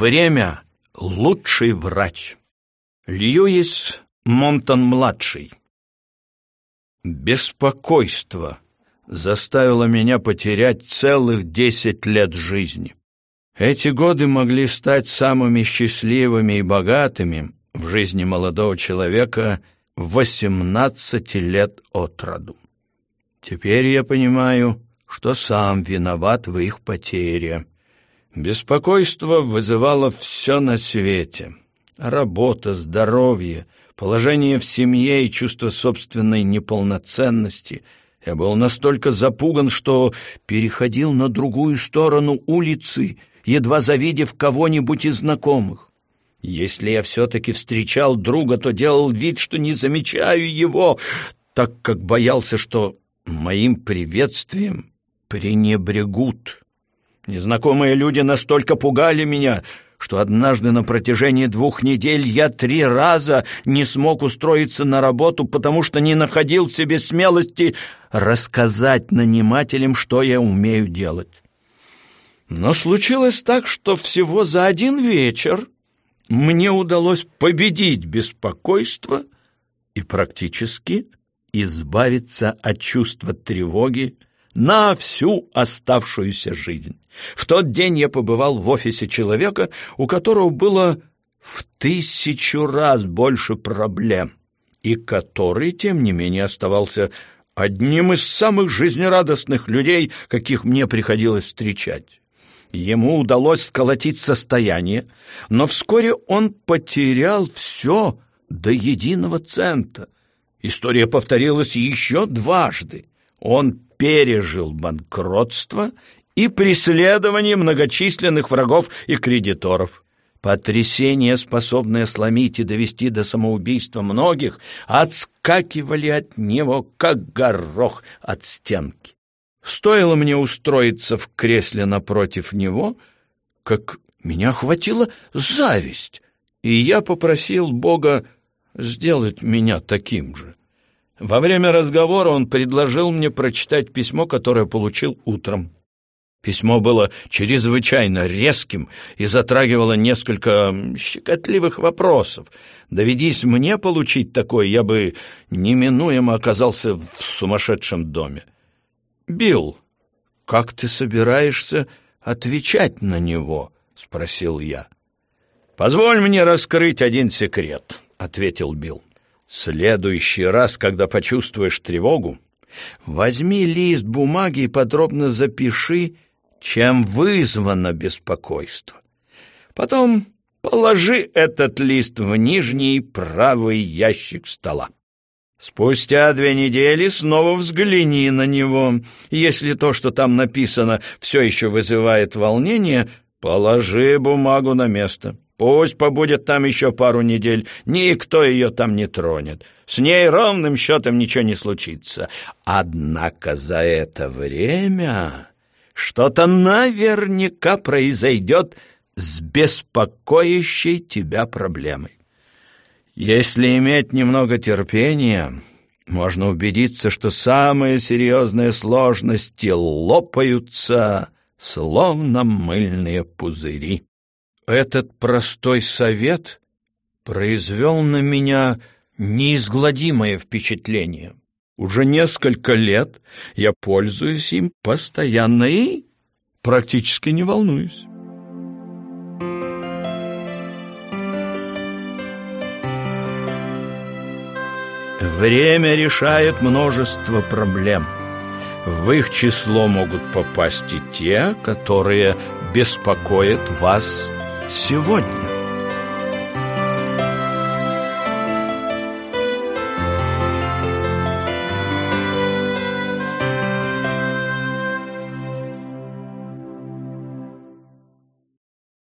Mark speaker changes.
Speaker 1: Время — лучший врач. Льюис Монтон-младший. Беспокойство заставило меня потерять целых десять лет жизни. Эти годы могли стать самыми счастливыми и богатыми в жизни молодого человека восемнадцати лет от роду. Теперь я понимаю, что сам виноват в их потере. Беспокойство вызывало все на свете. Работа, здоровье, положение в семье и чувство собственной неполноценности. Я был настолько запуган, что переходил на другую сторону улицы, едва завидев кого-нибудь из знакомых. Если я все-таки встречал друга, то делал вид, что не замечаю его, так как боялся, что моим приветствием пренебрегут. Незнакомые люди настолько пугали меня, что однажды на протяжении двух недель я три раза не смог устроиться на работу, потому что не находил в себе смелости рассказать нанимателям, что я умею делать. Но случилось так, что всего за один вечер мне удалось победить беспокойство и практически избавиться от чувства тревоги на всю оставшуюся жизнь. В тот день я побывал в офисе человека, у которого было в тысячу раз больше проблем, и который, тем не менее, оставался одним из самых жизнерадостных людей, каких мне приходилось встречать. Ему удалось сколотить состояние, но вскоре он потерял все до единого цента. История повторилась еще дважды. Он пережил банкротство и преследование многочисленных врагов и кредиторов. Потрясения, способные сломить и довести до самоубийства многих, отскакивали от него, как горох от стенки. Стоило мне устроиться в кресле напротив него, как меня охватила зависть, и я попросил Бога сделать меня таким же. Во время разговора он предложил мне прочитать письмо, которое получил утром. Письмо было чрезвычайно резким и затрагивало несколько щекотливых вопросов. Доведись мне получить такое, я бы неминуемо оказался в сумасшедшем доме. «Билл, как ты собираешься отвечать на него?» — спросил я. «Позволь мне раскрыть один секрет», — ответил Билл. «Следующий раз, когда почувствуешь тревогу, возьми лист бумаги и подробно запиши, чем вызвано беспокойство. Потом положи этот лист в нижний правый ящик стола. Спустя две недели снова взгляни на него. Если то, что там написано, все еще вызывает волнение, положи бумагу на место. Пусть побудет там еще пару недель, никто ее там не тронет. С ней ровным счетом ничего не случится. Однако за это время что-то наверняка произойдет с беспокоящей тебя проблемой. Если иметь немного терпения, можно убедиться, что самые серьезные сложности лопаются, словно мыльные пузыри. Этот простой совет произвел на меня неизгладимое впечатление. Уже несколько лет я пользуюсь им постоянно и практически не волнуюсь. Время решает множество проблем. В их число могут попасть и те, которые беспокоят вас сегодня.